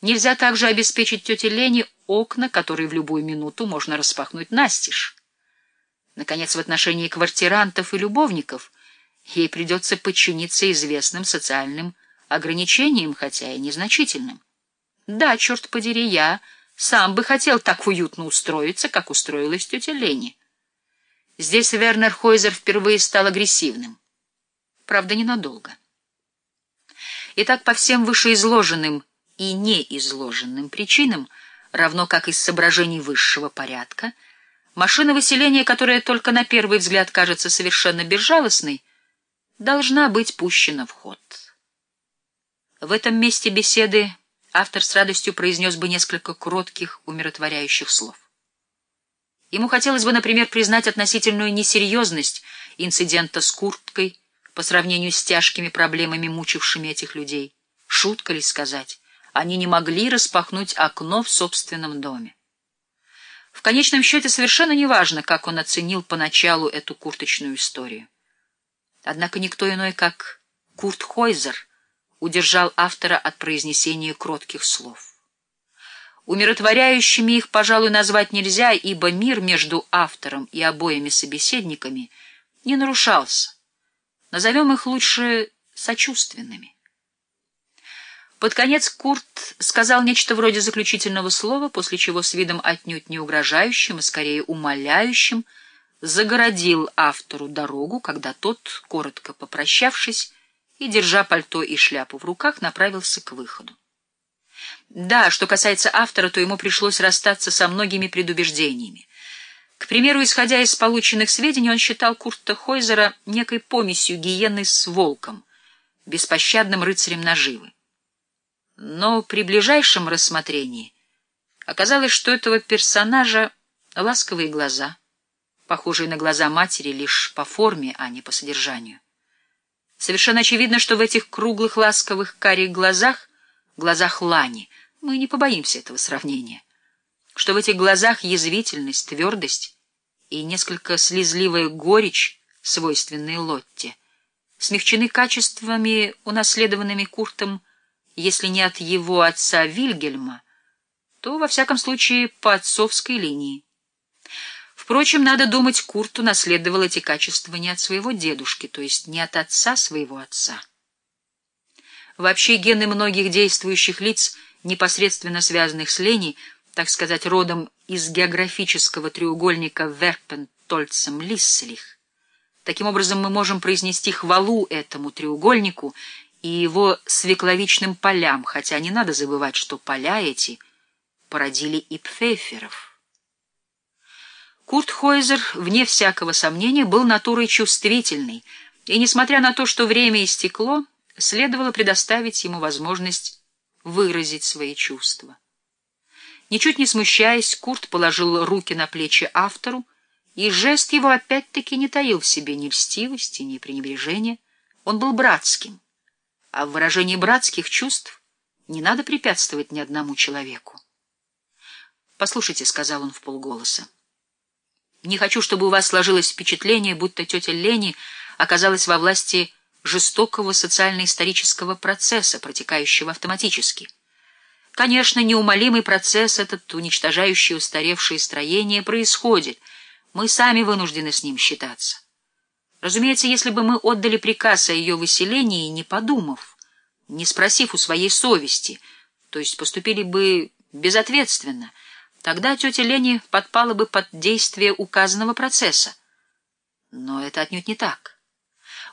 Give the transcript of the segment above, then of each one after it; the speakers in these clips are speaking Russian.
Нельзя также обеспечить тете Лене окна, которые в любую минуту можно распахнуть настежь. Наконец, в отношении квартирантов и любовников ей придется подчиниться известным социальным ограничениям, хотя и незначительным. Да, черт подери, я сам бы хотел так уютно устроиться, как устроилась тетя Лени. Здесь Вернер Хойзер впервые стал агрессивным. Правда, ненадолго. Итак, по всем вышеизложенным и неизложенным причинам, равно как из соображений высшего порядка, машина выселения, которая только на первый взгляд кажется совершенно безжалостной, должна быть пущена в ход. В этом месте беседы автор с радостью произнес бы несколько кротких, умиротворяющих слов. Ему хотелось бы, например, признать относительную несерьезность инцидента с курткой по сравнению с тяжкими проблемами, мучившими этих людей. Шутка ли сказать? Они не могли распахнуть окно в собственном доме. В конечном счете совершенно неважно, как он оценил поначалу эту курточную историю. Однако никто иной, как Курт Хойзер, удержал автора от произнесения кротких слов. Умиротворяющими их, пожалуй, назвать нельзя, ибо мир между автором и обоими собеседниками не нарушался. Назовем их лучше сочувственными. Под конец Курт сказал нечто вроде заключительного слова, после чего с видом отнюдь не угрожающим, а скорее умоляющим, загородил автору дорогу, когда тот, коротко попрощавшись и, держа пальто и шляпу в руках, направился к выходу. Да, что касается автора, то ему пришлось расстаться со многими предубеждениями. К примеру, исходя из полученных сведений, он считал Курта Хойзера некой помесью гиены с волком, беспощадным рыцарем наживы. Но при ближайшем рассмотрении оказалось, что этого персонажа ласковые глаза, похожие на глаза матери лишь по форме, а не по содержанию. Совершенно очевидно, что в этих круглых ласковых карих глазах, глазах Лани, мы не побоимся этого сравнения, что в этих глазах язвительность, твердость и несколько слезливая горечь, свойственные Лотте, смягчены качествами, унаследованными Куртом если не от его отца Вильгельма, то, во всяком случае, по отцовской линии. Впрочем, надо думать, Курт унаследовал эти качества не от своего дедушки, то есть не от отца своего отца. Вообще гены многих действующих лиц, непосредственно связанных с Лени, так сказать, родом из географического треугольника Верпен-Тольцем-Лисселих. Таким образом, мы можем произнести хвалу этому треугольнику и его свекловичным полям, хотя не надо забывать, что поля эти породили и пфеферов. Курт Хойзер, вне всякого сомнения, был натурой чувствительной, и, несмотря на то, что время истекло, следовало предоставить ему возможность выразить свои чувства. Ничуть не смущаясь, Курт положил руки на плечи автору, и жест его опять-таки не таил в себе ни льстивости, ни пренебрежения. Он был братским а в выражении братских чувств не надо препятствовать ни одному человеку. «Послушайте», — сказал он в полголоса, — «не хочу, чтобы у вас сложилось впечатление, будто тетя Лени оказалась во власти жестокого социально-исторического процесса, протекающего автоматически. Конечно, неумолимый процесс этот, уничтожающий устаревшие строения, происходит. Мы сами вынуждены с ним считаться. Разумеется, если бы мы отдали приказ о ее выселении, не подумав, не спросив у своей совести, то есть поступили бы безответственно, тогда тетя Лени подпала бы под действие указанного процесса. Но это отнюдь не так.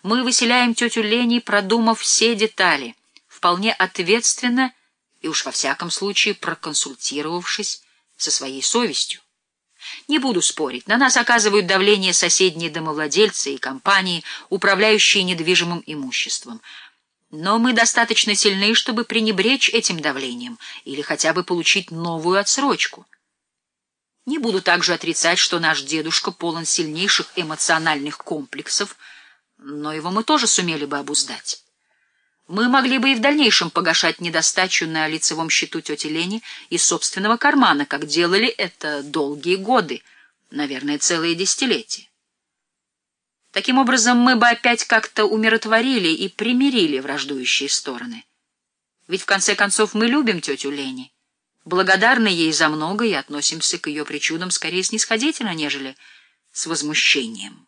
Мы выселяем тетю Лени, продумав все детали, вполне ответственно и уж во всяком случае проконсультировавшись со своей совестью. Не буду спорить, на нас оказывают давление соседние домовладельцы и компании, управляющие недвижимым имуществом. Но мы достаточно сильны, чтобы пренебречь этим давлением или хотя бы получить новую отсрочку. Не буду также отрицать, что наш дедушка полон сильнейших эмоциональных комплексов, но его мы тоже сумели бы обуздать. Мы могли бы и в дальнейшем погашать недостачу на лицевом счету тети Лени из собственного кармана, как делали это долгие годы, наверное, целые десятилетия. Таким образом, мы бы опять как-то умиротворили и примирили враждующие стороны. Ведь в конце концов мы любим тетю Лени, благодарны ей за многое и относимся к ее причудам скорее снисходительно, нежели с возмущением.